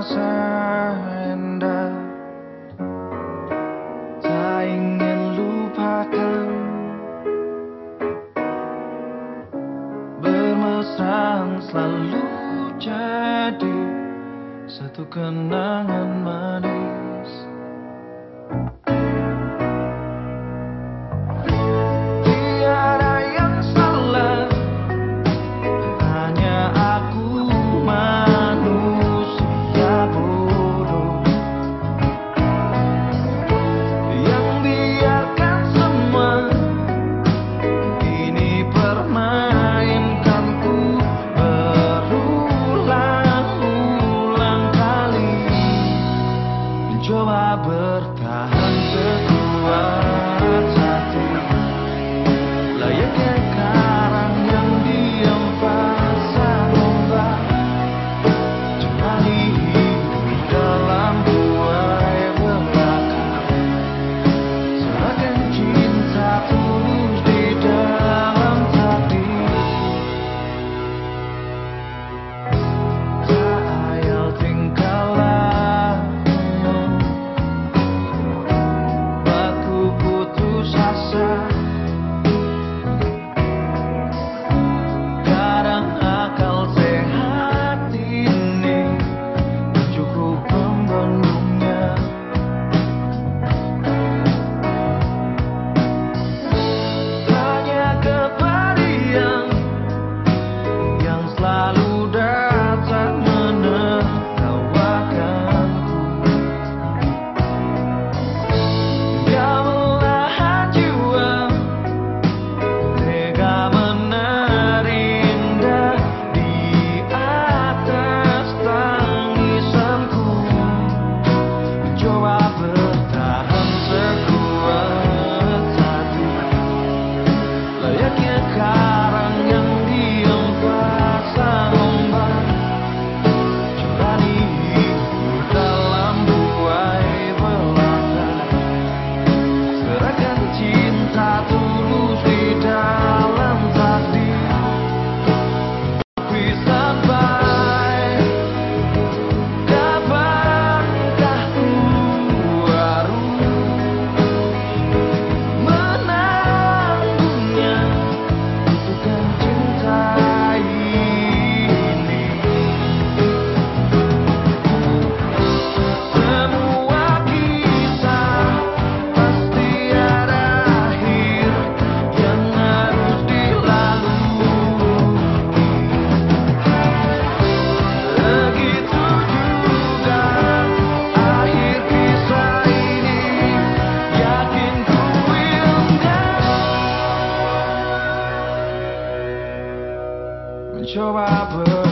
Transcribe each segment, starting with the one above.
terasa indah. Tak ingin lupakan Bermesraan selalu jadi Satu kenangan manis. bertahan sekuat hati layaknya outside. coba bertahan sekuat satu Layaknya karang yang diempas ombak Coba dihibur dalam buai belaka Serahkan cinta tulus di dalam takdir. Bisa your eyebrows.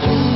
Thank you.